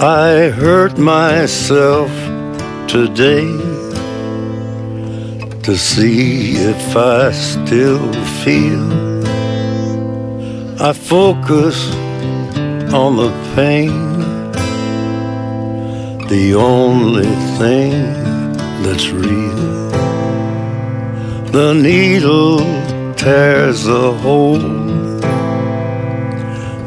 I hurt myself today to see if I still feel. I focus on the pain, the only thing that's real. The needle tears a hole,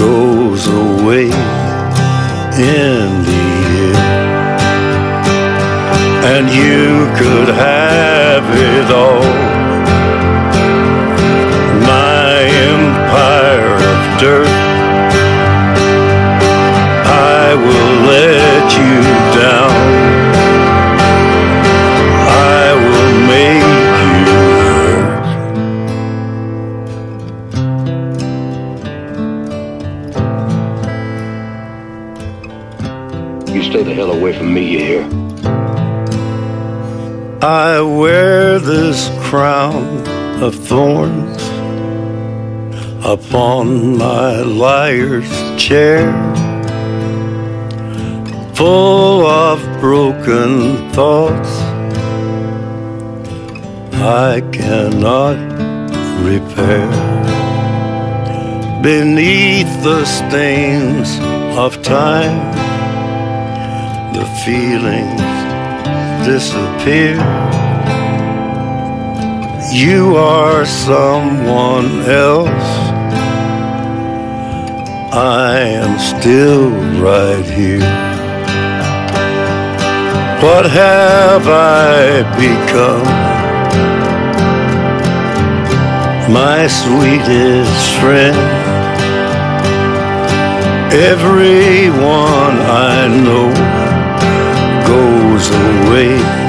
goes away in the end. And you could have it all. You stay the hell away from me, you hear? I wear this crown of thorns upon my liar's chair, full of broken thoughts I cannot repair. Beneath the stains of time, the feelings disappear. You are someone else. I am still right here. What have I become? My sweetest friend. Everyone I know away